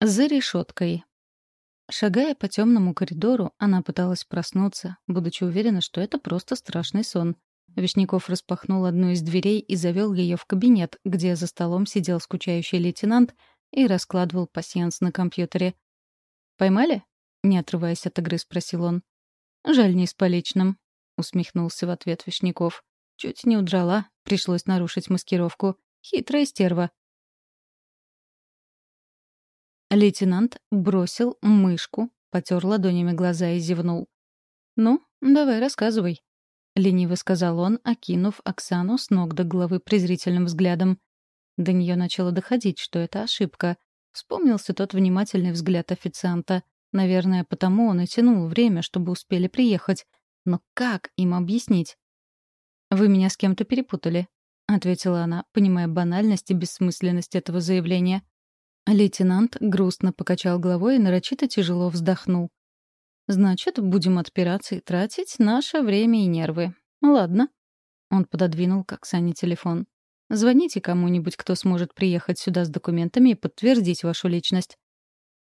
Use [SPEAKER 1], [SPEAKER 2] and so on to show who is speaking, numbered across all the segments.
[SPEAKER 1] За решеткой. Шагая по темному коридору, она пыталась проснуться, будучи уверена, что это просто страшный сон. Вишняков распахнул одну из дверей и завел ее в кабинет, где за столом сидел скучающий лейтенант и раскладывал пасьянс на компьютере. «Поймали?» — не отрываясь от игры, спросил он. «Жаль, не с поличным», — усмехнулся в ответ Вишняков. «Чуть не удрала, пришлось нарушить маскировку. Хитрая стерва». Лейтенант бросил мышку, потер ладонями глаза и зевнул. «Ну, давай рассказывай», — лениво сказал он, окинув Оксану с ног до головы презрительным взглядом. До нее начало доходить, что это ошибка. Вспомнился тот внимательный взгляд официанта. Наверное, потому он и тянул время, чтобы успели приехать. Но как им объяснить? «Вы меня с кем-то перепутали», — ответила она, понимая банальность и бессмысленность этого заявления. Лейтенант грустно покачал головой и нарочито тяжело вздохнул. «Значит, будем отпираться и тратить наше время и нервы. Ладно». Он пододвинул к Оксане телефон. «Звоните кому-нибудь, кто сможет приехать сюда с документами и подтвердить вашу личность».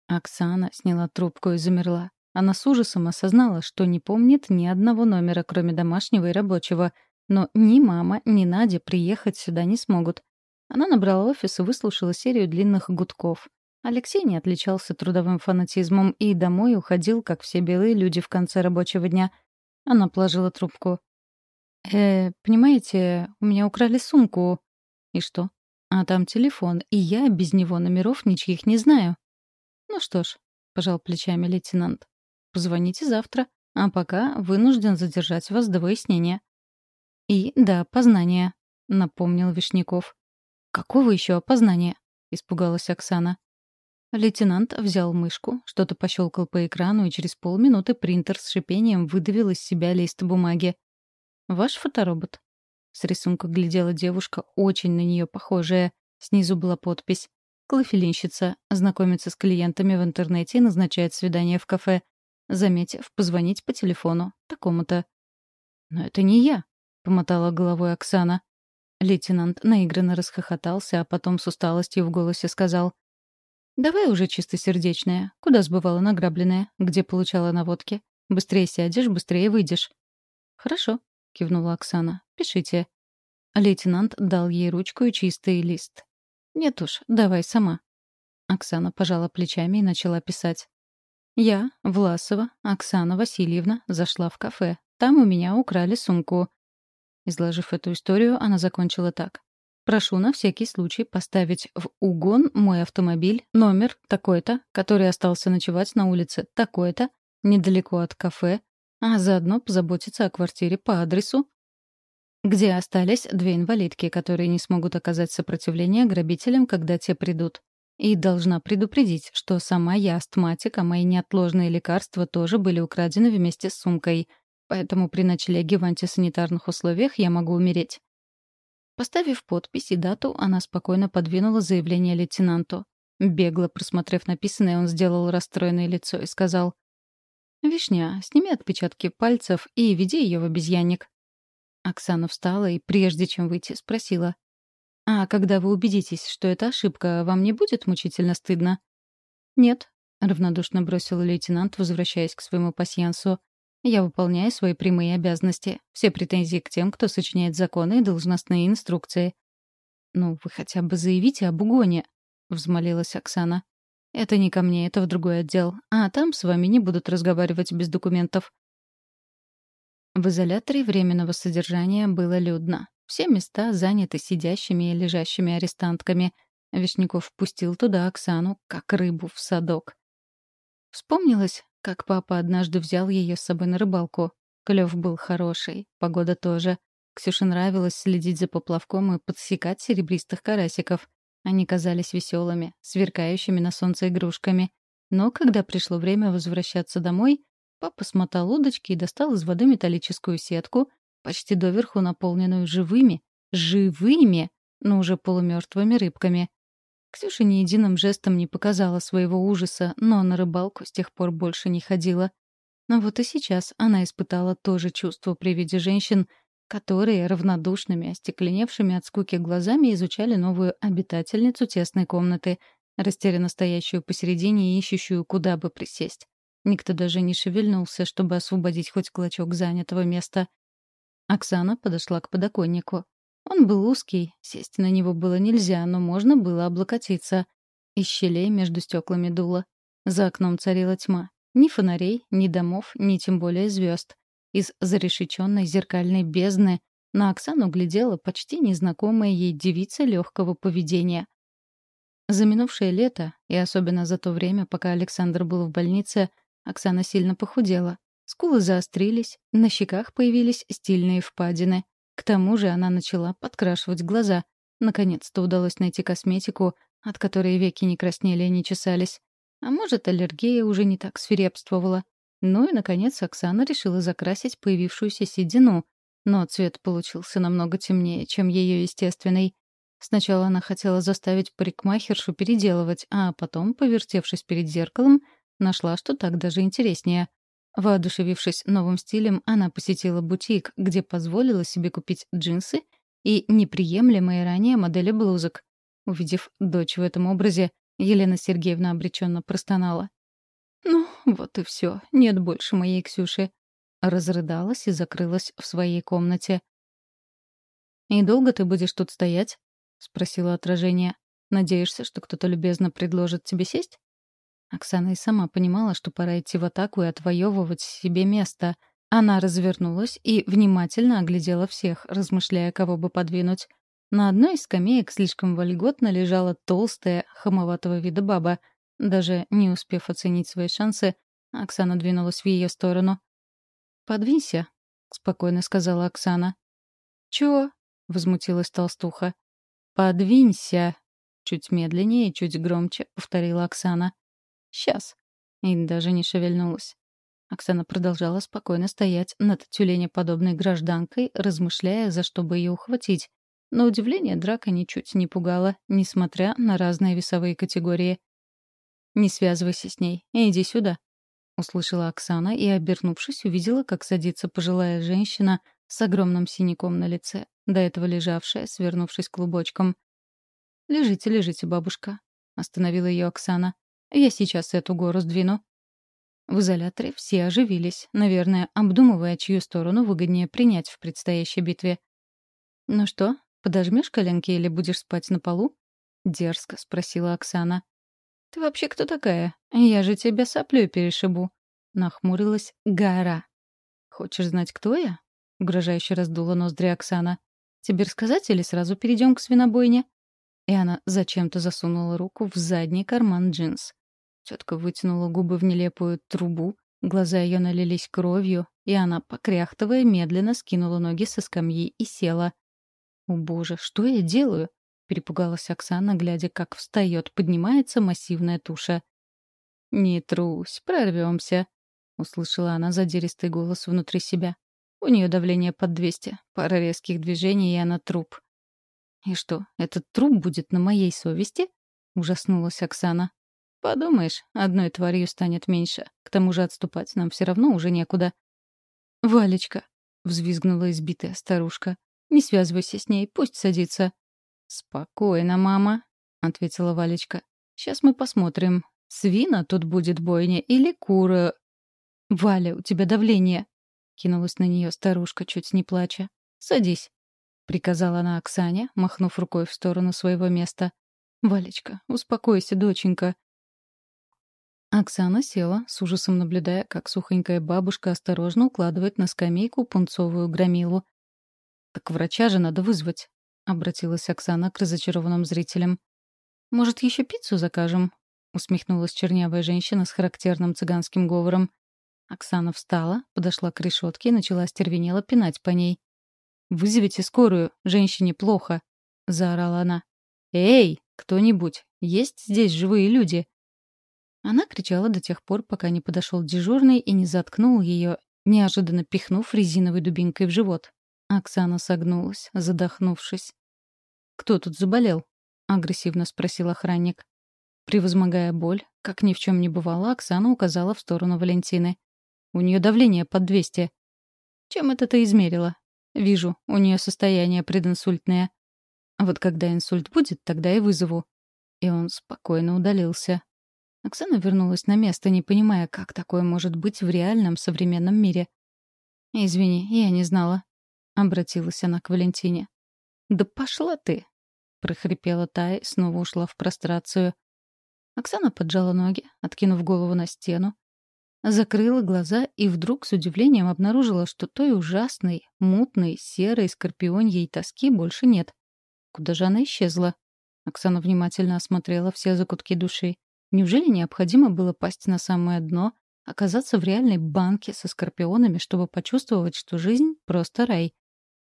[SPEAKER 1] Оксана сняла трубку и замерла. Она с ужасом осознала, что не помнит ни одного номера, кроме домашнего и рабочего. Но ни мама, ни Надя приехать сюда не смогут. Она набрала офис и выслушала серию длинных гудков. Алексей не отличался трудовым фанатизмом и домой уходил, как все белые люди в конце рабочего дня. Она положила трубку. «Э, понимаете, у меня украли сумку». «И что?» «А там телефон, и я без него номеров ничьих не знаю». «Ну что ж», — пожал плечами лейтенант. «Позвоните завтра, а пока вынужден задержать вас до выяснения». «И да, познание», — напомнил Вишняков. «Какого еще опознания?» — испугалась Оксана. Лейтенант взял мышку, что-то пощелкал по экрану, и через полминуты принтер с шипением выдавил из себя лист бумаги. «Ваш фоторобот». С рисунка глядела девушка, очень на нее похожая. Снизу была подпись. Клофелинщица. Знакомится с клиентами в интернете и назначает свидание в кафе. Заметив, позвонить по телефону. Такому-то. «Но это не я», — помотала головой Оксана. Лейтенант наигранно расхохотался, а потом с усталостью в голосе сказал. «Давай уже чистосердечная. Куда сбывала награбленное? Где получала наводки? Быстрее сядешь, быстрее выйдешь». «Хорошо», — кивнула Оксана. «Пишите». Лейтенант дал ей ручку и чистый лист. «Нет уж, давай сама». Оксана пожала плечами и начала писать. «Я, Власова, Оксана Васильевна, зашла в кафе. Там у меня украли сумку. Изложив эту историю, она закончила так. Прошу на всякий случай поставить в угон мой автомобиль, номер такой-то, который остался ночевать на улице такой-то, недалеко от кафе, а заодно позаботиться о квартире по адресу, где остались две инвалидки, которые не смогут оказать сопротивление грабителям, когда те придут. И должна предупредить, что сама я астматик, а мои неотложные лекарства тоже были украдены вместе с сумкой — поэтому при ночлеге в антисанитарных условиях я могу умереть. Поставив подпись и дату, она спокойно подвинула заявление лейтенанту. Бегло просмотрев написанное, он сделал расстроенное лицо и сказал «Вишня, сними отпечатки пальцев и веди ее в обезьянник». Оксана встала и, прежде чем выйти, спросила «А когда вы убедитесь, что это ошибка, вам не будет мучительно стыдно?» «Нет», — равнодушно бросил лейтенант, возвращаясь к своему пасьянсу. Я выполняю свои прямые обязанности. Все претензии к тем, кто сочиняет законы и должностные инструкции. «Ну, вы хотя бы заявите об угоне», — взмолилась Оксана. «Это не ко мне, это в другой отдел. А там с вами не будут разговаривать без документов». В изоляторе временного содержания было людно. Все места заняты сидящими и лежащими арестантками. Вишняков впустил туда Оксану, как рыбу в садок. Вспомнилось, как папа однажды взял ее с собой на рыбалку. Клев был хороший, погода тоже. Ксюше нравилось следить за поплавком и подсекать серебристых карасиков. Они казались веселыми, сверкающими на солнце игрушками. Но когда пришло время возвращаться домой, папа смотал удочки и достал из воды металлическую сетку, почти доверху наполненную живыми, живыми, но уже полумертвыми рыбками. Ксюша ни единым жестом не показала своего ужаса, но на рыбалку с тех пор больше не ходила. Но вот и сейчас она испытала то же чувство при виде женщин, которые равнодушными, остекленевшими от скуки глазами изучали новую обитательницу тесной комнаты, растерянно стоящую посередине и ищущую, куда бы присесть. Никто даже не шевельнулся, чтобы освободить хоть клочок занятого места. Оксана подошла к подоконнику. Он был узкий, сесть на него было нельзя, но можно было облокотиться. Из щелей между стеклами дуло. За окном царила тьма. Ни фонарей, ни домов, ни тем более звезд. Из зарешеченной зеркальной бездны на Оксану глядела почти незнакомая ей девица легкого поведения. За минувшее лето, и особенно за то время, пока Александр был в больнице, Оксана сильно похудела. Скулы заострились, на щеках появились стильные впадины. К тому же она начала подкрашивать глаза. Наконец-то удалось найти косметику, от которой веки не краснели и не чесались. А может, аллергия уже не так свирепствовала. Ну и, наконец, Оксана решила закрасить появившуюся седину, но цвет получился намного темнее, чем ее естественный. Сначала она хотела заставить парикмахершу переделывать, а потом, повертевшись перед зеркалом, Нашла, что так даже интереснее. Воодушевившись новым стилем, она посетила бутик, где позволила себе купить джинсы и неприемлемые ранее модели блузок. Увидев дочь в этом образе, Елена Сергеевна обреченно простонала. «Ну, вот и все, нет больше моей Ксюши». Разрыдалась и закрылась в своей комнате. «И долго ты будешь тут стоять?» — спросила отражение. «Надеешься, что кто-то любезно предложит тебе сесть?» Оксана и сама понимала, что пора идти в атаку и отвоевывать себе место. Она развернулась и внимательно оглядела всех, размышляя, кого бы подвинуть. На одной из скамеек слишком вольготно лежала толстая, хамоватого вида баба. Даже не успев оценить свои шансы, Оксана двинулась в ее сторону. «Подвинься», — спокойно сказала Оксана. «Чего?» — возмутилась толстуха. «Подвинься», — чуть медленнее и чуть громче повторила Оксана. Сейчас. И даже не шевельнулась. Оксана продолжала спокойно стоять над тюленеподобной гражданкой, размышляя, за что бы ее ухватить. На удивление драка ничуть не пугала, несмотря на разные весовые категории. «Не связывайся с ней. Иди сюда», — услышала Оксана и, обернувшись, увидела, как садится пожилая женщина с огромным синяком на лице, до этого лежавшая, свернувшись клубочком. «Лежите, лежите, бабушка», — остановила ее Оксана. Я сейчас эту гору сдвину». В изоляторе все оживились, наверное, обдумывая, чью сторону выгоднее принять в предстоящей битве. «Ну что, подожмешь коленки или будешь спать на полу?» — дерзко спросила Оксана. «Ты вообще кто такая? Я же тебя соплю перешибу», — нахмурилась гора. «Хочешь знать, кто я?» — угрожающе раздула ноздри Оксана. «Тебе рассказать или сразу перейдем к свинобойне?» И она зачем-то засунула руку в задний карман джинс. Тетка вытянула губы в нелепую трубу, глаза ее налились кровью, и она, покряхтывая, медленно скинула ноги со скамьи и села. «О боже, что я делаю?» — перепугалась Оксана, глядя, как встает, поднимается массивная туша. «Не трусь, прорвемся», — услышала она задиристый голос внутри себя. У нее давление под 200, пара резких движений, и она труп. «И что, этот труп будет на моей совести?» — ужаснулась Оксана. Подумаешь, одной тварью станет меньше. К тому же отступать нам все равно уже некуда. «Валечка», — взвизгнула избитая старушка, — «не связывайся с ней, пусть садится». «Спокойно, мама», — ответила Валечка. «Сейчас мы посмотрим, свина тут будет бойня или кура...» «Валя, у тебя давление», — кинулась на нее старушка, чуть не плача. «Садись», — приказала она Оксане, махнув рукой в сторону своего места. «Валечка, успокойся, доченька. Оксана села, с ужасом наблюдая, как сухонькая бабушка осторожно укладывает на скамейку пунцовую громилу. «Так врача же надо вызвать», — обратилась Оксана к разочарованным зрителям. «Может, еще пиццу закажем?» — усмехнулась чернявая женщина с характерным цыганским говором. Оксана встала, подошла к решетке и начала стервенело пинать по ней. «Вызовите скорую, женщине плохо», — заорала она. «Эй, кто-нибудь, есть здесь живые люди?» Она кричала до тех пор, пока не подошел дежурный и не заткнул ее, неожиданно пихнув резиновой дубинкой в живот. Оксана согнулась, задохнувшись. «Кто тут заболел?» — агрессивно спросил охранник. Превозмогая боль, как ни в чем не бывало, Оксана указала в сторону Валентины. «У нее давление под 200. Чем это ты измерила? Вижу, у нее состояние прединсультное. Вот когда инсульт будет, тогда и вызову. и он спокойно удалился. Оксана вернулась на место, не понимая, как такое может быть в реальном современном мире. «Извини, я не знала», — обратилась она к Валентине. «Да пошла ты!» — прохрипела та и снова ушла в прострацию. Оксана поджала ноги, откинув голову на стену, закрыла глаза и вдруг с удивлением обнаружила, что той ужасной, мутной, серой скорпионьей тоски больше нет. Куда же она исчезла? Оксана внимательно осмотрела все закутки души. Неужели необходимо было пасть на самое дно, оказаться в реальной банке со скорпионами, чтобы почувствовать, что жизнь — просто рай?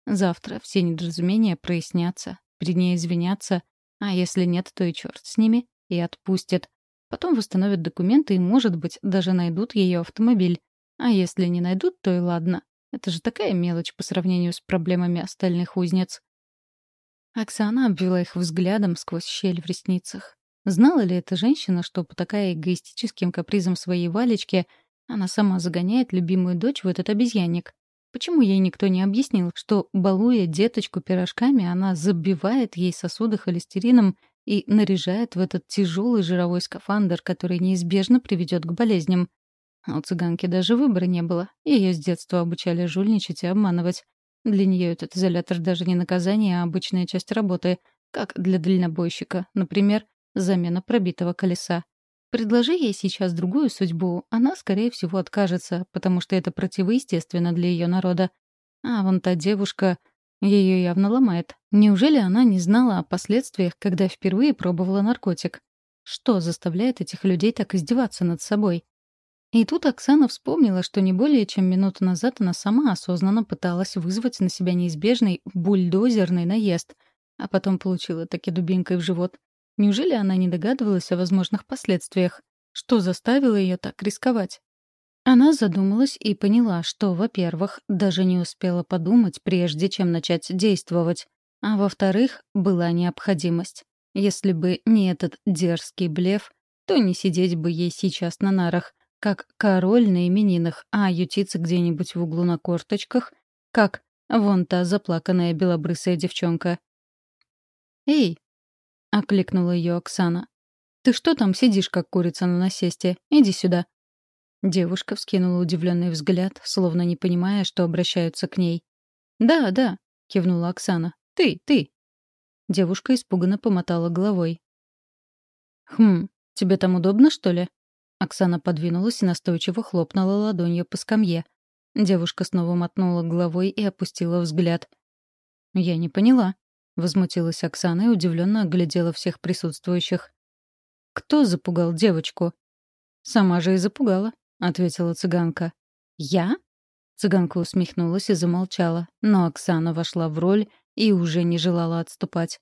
[SPEAKER 1] Завтра все недоразумения прояснятся, при ней извинятся, а если нет, то и черт с ними, и отпустят. Потом восстановят документы и, может быть, даже найдут ее автомобиль. А если не найдут, то и ладно. Это же такая мелочь по сравнению с проблемами остальных узниц. Оксана обвела их взглядом сквозь щель в ресницах. Знала ли эта женщина, что по такая эгоистическим капризам своей Валечки она сама загоняет любимую дочь в этот обезьянник? Почему ей никто не объяснил, что, балуя деточку пирожками, она забивает ей сосуды холестерином и наряжает в этот тяжелый жировой скафандр, который неизбежно приведет к болезням? А у цыганки даже выбора не было. Ее с детства обучали жульничать и обманывать. Для нее этот изолятор даже не наказание, а обычная часть работы, как для дальнобойщика, например, замена пробитого колеса. Предложи ей сейчас другую судьбу, она, скорее всего, откажется, потому что это противоестественно для ее народа. А вон та девушка, ее явно ломает. Неужели она не знала о последствиях, когда впервые пробовала наркотик? Что заставляет этих людей так издеваться над собой? И тут Оксана вспомнила, что не более чем минуту назад она сама осознанно пыталась вызвать на себя неизбежный бульдозерный наезд, а потом получила таки дубинкой в живот. Неужели она не догадывалась о возможных последствиях? Что заставило ее так рисковать? Она задумалась и поняла, что, во-первых, даже не успела подумать, прежде чем начать действовать, а во-вторых, была необходимость. Если бы не этот дерзкий блеф, то не сидеть бы ей сейчас на нарах, как король на именинах, а ютиться где-нибудь в углу на корточках, как вон та заплаканная белобрысая девчонка. «Эй, — окликнула ее Оксана. «Ты что там сидишь, как курица на насесте? Иди сюда». Девушка вскинула удивленный взгляд, словно не понимая, что обращаются к ней. «Да, да», — кивнула Оксана. «Ты, ты». Девушка испуганно помотала головой. «Хм, тебе там удобно, что ли?» Оксана подвинулась и настойчиво хлопнула ладонью по скамье. Девушка снова мотнула головой и опустила взгляд. «Я не поняла», Возмутилась Оксана и удивленно оглядела всех присутствующих. «Кто запугал девочку?» «Сама же и запугала», — ответила цыганка. «Я?» Цыганка усмехнулась и замолчала, но Оксана вошла в роль и уже не желала отступать.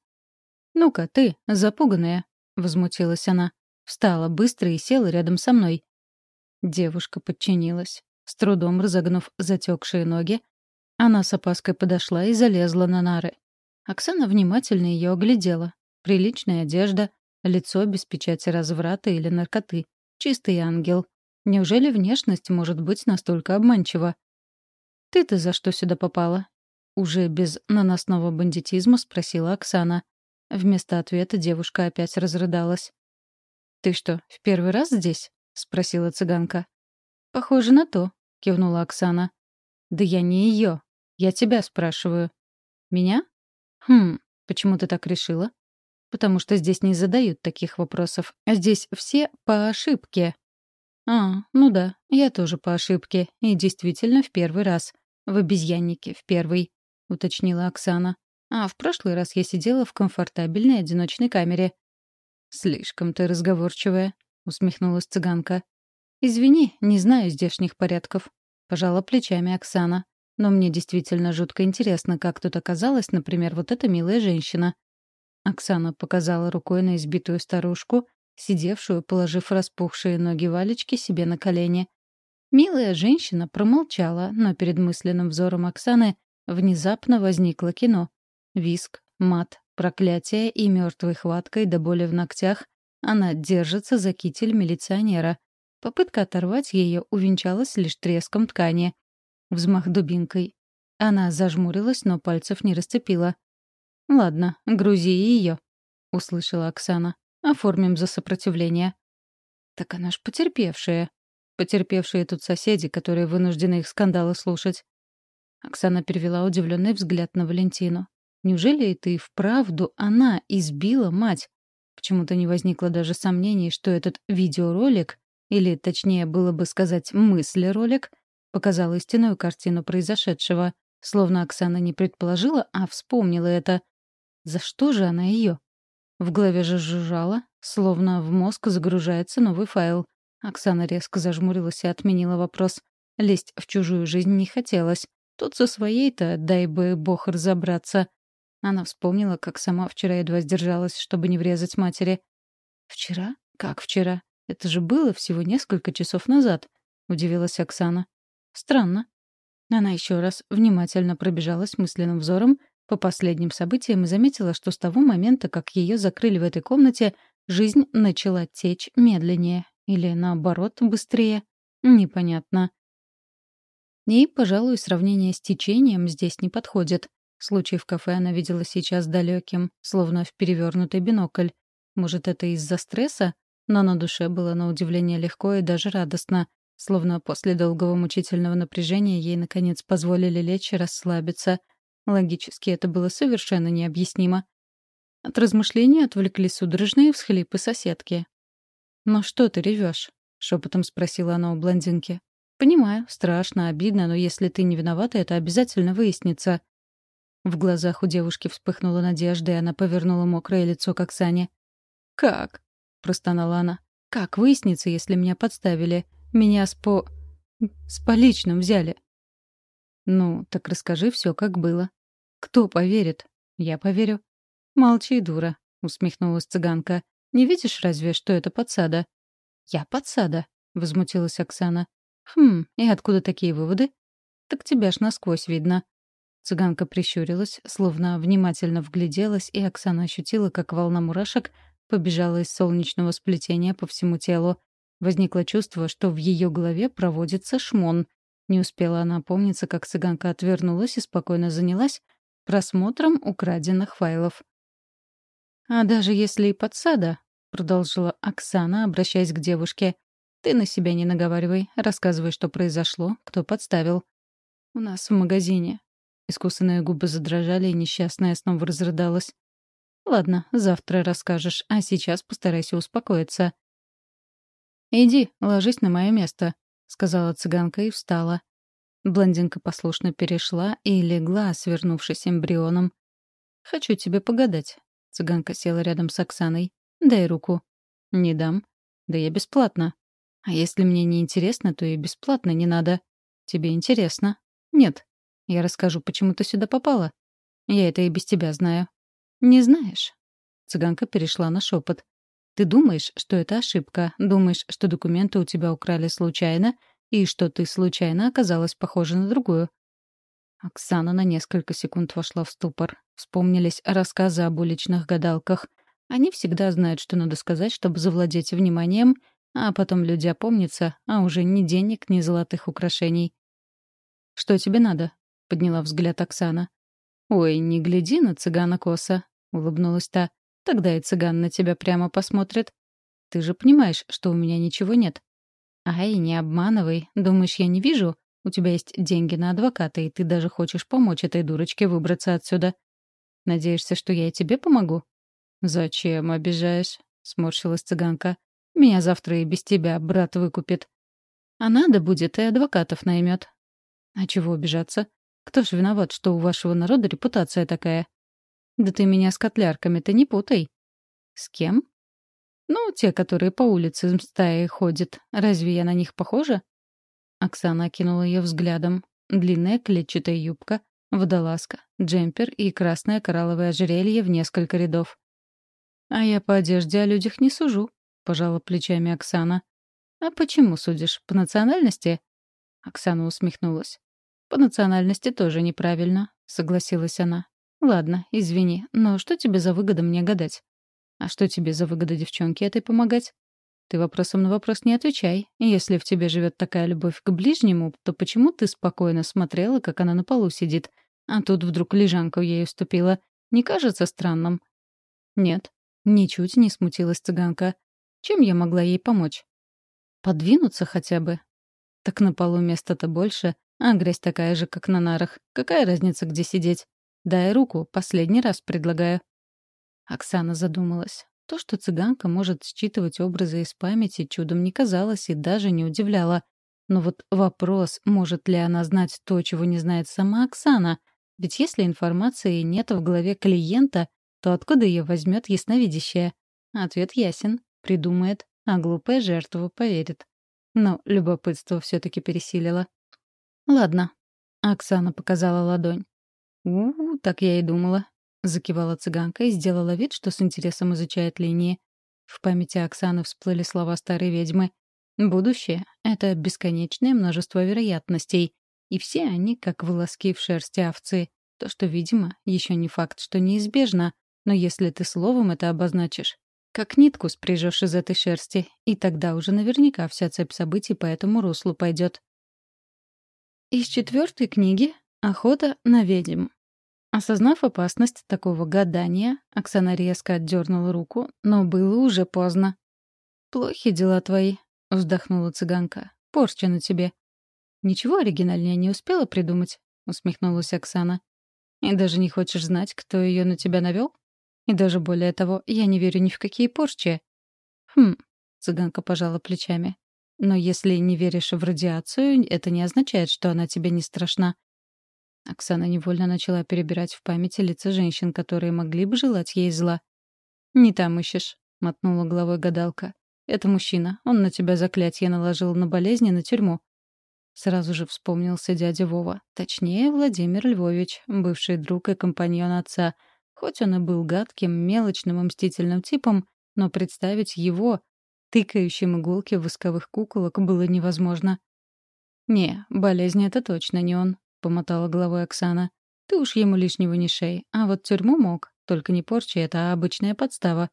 [SPEAKER 1] «Ну-ка, ты, запуганная», — возмутилась она. Встала быстро и села рядом со мной. Девушка подчинилась. С трудом разогнув затекшие ноги, она с опаской подошла и залезла на нары. Оксана внимательно ее оглядела. Приличная одежда, лицо без печати разврата или наркоты. Чистый ангел. Неужели внешность может быть настолько обманчива? «Ты-то за что сюда попала?» Уже без наносного бандитизма спросила Оксана. Вместо ответа девушка опять разрыдалась. «Ты что, в первый раз здесь?» — спросила цыганка. «Похоже на то», — кивнула Оксана. «Да я не ее. Я тебя спрашиваю». «Меня?» «Хм, почему ты так решила?» «Потому что здесь не задают таких вопросов. А здесь все по ошибке». «А, ну да, я тоже по ошибке. И действительно в первый раз. В обезьяннике в первый», — уточнила Оксана. «А в прошлый раз я сидела в комфортабельной одиночной камере». «Слишком ты разговорчивая», — усмехнулась цыганка. «Извини, не знаю здешних порядков», — пожала плечами Оксана. Но мне действительно жутко интересно, как тут оказалась, например, вот эта милая женщина. Оксана показала рукой на избитую старушку, сидевшую, положив распухшие ноги Валечки себе на колени. Милая женщина промолчала, но перед мысленным взором Оксаны внезапно возникло кино. Виск, мат, проклятие и мертвой хваткой до боли в ногтях она держится за китель милиционера. Попытка оторвать ее увенчалась лишь треском ткани — Взмах дубинкой. Она зажмурилась, но пальцев не расцепила. «Ладно, грузи ее», — услышала Оксана. Оформим за сопротивление». «Так она ж потерпевшая», Потерпевшие тут соседи, которые вынуждены их скандалы слушать. Оксана перевела удивленный взгляд на Валентину. Неужели это и вправду она избила мать? Почему-то не возникло даже сомнений, что этот видеоролик, или, точнее, было бы сказать, мыслеролик, показал истинную картину произошедшего, словно Оксана не предположила, а вспомнила это. За что же она ее? В голове же жужжала, словно в мозг загружается новый файл. Оксана резко зажмурилась и отменила вопрос. Лезть в чужую жизнь не хотелось. Тут со своей-то, дай бы бог разобраться. Она вспомнила, как сама вчера едва сдержалась, чтобы не врезать матери. «Вчера? Как вчера? Это же было всего несколько часов назад», — удивилась Оксана. «Странно». Она еще раз внимательно пробежалась мысленным взором по последним событиям и заметила, что с того момента, как ее закрыли в этой комнате, жизнь начала течь медленнее, или, наоборот, быстрее? Непонятно. И, пожалуй, сравнение с течением здесь не подходит. Случай в кафе она видела сейчас далеким, словно в перевернутый бинокль. Может, это из-за стресса? Но на душе было на удивление легко и даже радостно, словно после долгого мучительного напряжения ей, наконец, позволили лечь и расслабиться. Логически это было совершенно необъяснимо. От размышлений отвлекли судорожные всхлипы соседки. «Но что ты ревешь?» — шепотом спросила она у блондинки. «Понимаю, страшно, обидно, но если ты не виновата, это обязательно выяснится». В глазах у девушки вспыхнула надежда, и она повернула мокрое лицо к Оксане. «Как?» — простонала она. «Как выяснится, если меня подставили? Меня с по... с поличным взяли?» «Ну, так расскажи все, как было». «Кто поверит?» «Я поверю». «Молчи, дура», — усмехнулась цыганка. Не видишь разве, что это подсада?» «Я подсада», — возмутилась Оксана. «Хм, и откуда такие выводы?» «Так тебя ж насквозь видно». Цыганка прищурилась, словно внимательно вгляделась, и Оксана ощутила, как волна мурашек побежала из солнечного сплетения по всему телу. Возникло чувство, что в ее голове проводится шмон. Не успела она опомниться, как цыганка отвернулась и спокойно занялась просмотром украденных файлов. «А даже если и подсада», — продолжила Оксана, обращаясь к девушке, «ты на себя не наговаривай, рассказывай, что произошло, кто подставил». «У нас в магазине». Искусанные губы задрожали, и несчастная снова разрыдалась. «Ладно, завтра расскажешь, а сейчас постарайся успокоиться». «Иди, ложись на мое место», — сказала цыганка и встала. Блондинка послушно перешла и легла, свернувшись эмбрионом. «Хочу тебе погадать. Цыганка села рядом с Оксаной. «Дай руку». «Не дам». «Да я бесплатно». «А если мне не интересно, то и бесплатно не надо». «Тебе интересно?» «Нет». «Я расскажу, почему ты сюда попала». «Я это и без тебя знаю». «Не знаешь». Цыганка перешла на шепот. «Ты думаешь, что это ошибка, думаешь, что документы у тебя украли случайно, и что ты случайно оказалась похожа на другую. Оксана на несколько секунд вошла в ступор. Вспомнились рассказы об уличных гадалках. Они всегда знают, что надо сказать, чтобы завладеть вниманием, а потом люди опомнятся, а уже ни денег, ни золотых украшений. «Что тебе надо?» — подняла взгляд Оксана. «Ой, не гляди на цыгана коса», — улыбнулась та. «Тогда и цыган на тебя прямо посмотрит. Ты же понимаешь, что у меня ничего нет». «Ай, не обманывай. Думаешь, я не вижу? У тебя есть деньги на адвоката, и ты даже хочешь помочь этой дурочке выбраться отсюда. Надеешься, что я и тебе помогу?» «Зачем обижаешь?» — сморщилась цыганка. «Меня завтра и без тебя брат выкупит». «А надо будет, и адвокатов наймет». «А чего обижаться? Кто ж виноват, что у вашего народа репутация такая?» «Да ты меня с котлярками-то не путай». «С кем?» «Ну, те, которые по улице стаей ходят. Разве я на них похожа?» Оксана окинула ее взглядом. Длинная клетчатая юбка, водолазка, джемпер и красное коралловое ожерелье в несколько рядов. «А я по одежде о людях не сужу», — пожала плечами Оксана. «А почему судишь? По национальности?» Оксана усмехнулась. «По национальности тоже неправильно», — согласилась она. «Ладно, извини, но что тебе за выгода мне гадать?» «А что тебе за выгода девчонке этой помогать?» Ты вопросом на вопрос не отвечай. Если в тебе живет такая любовь к ближнему, то почему ты спокойно смотрела, как она на полу сидит, а тут вдруг лежанка ей уступила? Не кажется странным? Нет. Ничуть не смутилась цыганка. Чем я могла ей помочь? Подвинуться хотя бы. Так на полу места-то больше, а грязь такая же, как на нарах. Какая разница, где сидеть? Дай руку, последний раз предлагаю. Оксана задумалась. То, что цыганка может считывать образы из памяти, чудом не казалось и даже не удивляло. Но вот вопрос, может ли она знать то, чего не знает сама Оксана? Ведь если информации нет в голове клиента, то откуда ее возьмет ясновидящая? Ответ ясен. Придумает, а глупая жертва поверит. Но любопытство все-таки пересилило. «Ладно». Оксана показала ладонь. «У-у, так я и думала», — закивала цыганка и сделала вид, что с интересом изучает линии. В памяти Оксаны всплыли слова старой ведьмы. «Будущее — это бесконечное множество вероятностей, и все они, как волоски в шерсти овцы. То, что видимо, еще не факт, что неизбежно, но если ты словом это обозначишь, как нитку спряжешь из этой шерсти, и тогда уже наверняка вся цепь событий по этому руслу пойдет. Из четвертой книги «Охота на ведьм». Осознав опасность такого гадания, Оксана резко отдернула руку, но было уже поздно. «Плохи дела твои», — вздохнула цыганка. «Порча на тебе». «Ничего оригинальнее не успела придумать», — усмехнулась Оксана. «И даже не хочешь знать, кто ее на тебя навел? И даже более того, я не верю ни в какие порчи». «Хм», — цыганка пожала плечами. «Но если не веришь в радиацию, это не означает, что она тебе не страшна». Оксана невольно начала перебирать в памяти лица женщин, которые могли бы желать ей зла. «Не там ищешь», — мотнула головой гадалка. «Это мужчина. Он на тебя заклятие наложил на болезни, на тюрьму. Сразу же вспомнился дядя Вова. Точнее, Владимир Львович, бывший друг и компаньон отца. Хоть он и был гадким, мелочным и мстительным типом, но представить его, тыкающим иголки в восковых куколок, было невозможно. «Не, болезнь — это точно не он», — помотала головой Оксана. «Ты уж ему лишнего не шей, а вот тюрьму мог. Только не порчи, это обычная подстава.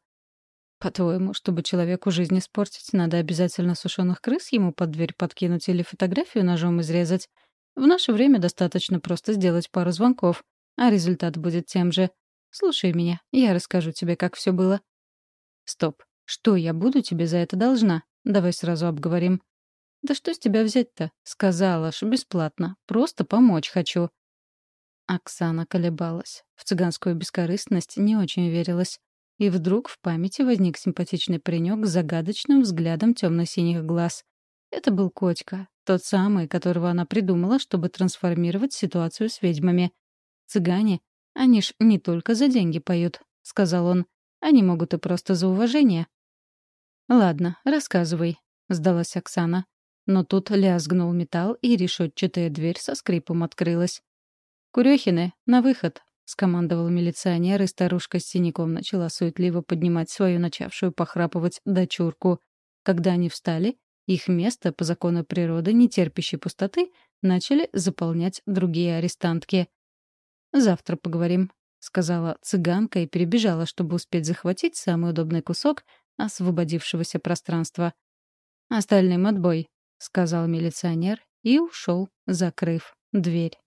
[SPEAKER 1] По-твоему, чтобы человеку жизнь испортить, надо обязательно сушеных крыс ему под дверь подкинуть или фотографию ножом изрезать? В наше время достаточно просто сделать пару звонков, а результат будет тем же. Слушай меня, я расскажу тебе, как все было. Стоп. Что я буду тебе за это должна? Давай сразу обговорим. Да что с тебя взять-то? Сказала ж, бесплатно. Просто помочь хочу. Оксана колебалась. В цыганскую бескорыстность не очень верилась. И вдруг в памяти возник симпатичный паренек с загадочным взглядом темно-синих глаз. Это был Котька, тот самый, которого она придумала, чтобы трансформировать ситуацию с ведьмами. «Цыгане, они ж не только за деньги поют», — сказал он. «Они могут и просто за уважение». «Ладно, рассказывай», — сдалась Оксана. Но тут лязгнул металл, и решетчатая дверь со скрипом открылась. «Курехины, на выход!» — скомандовал милиционер, и старушка с синяком начала суетливо поднимать свою начавшую похрапывать дочурку. Когда они встали, их место, по закону природы, не терпящей пустоты, начали заполнять другие арестантки. «Завтра поговорим», — сказала цыганка и перебежала, чтобы успеть захватить самый удобный кусок освободившегося пространства. «Остальным отбой», — сказал милиционер и ушел, закрыв дверь.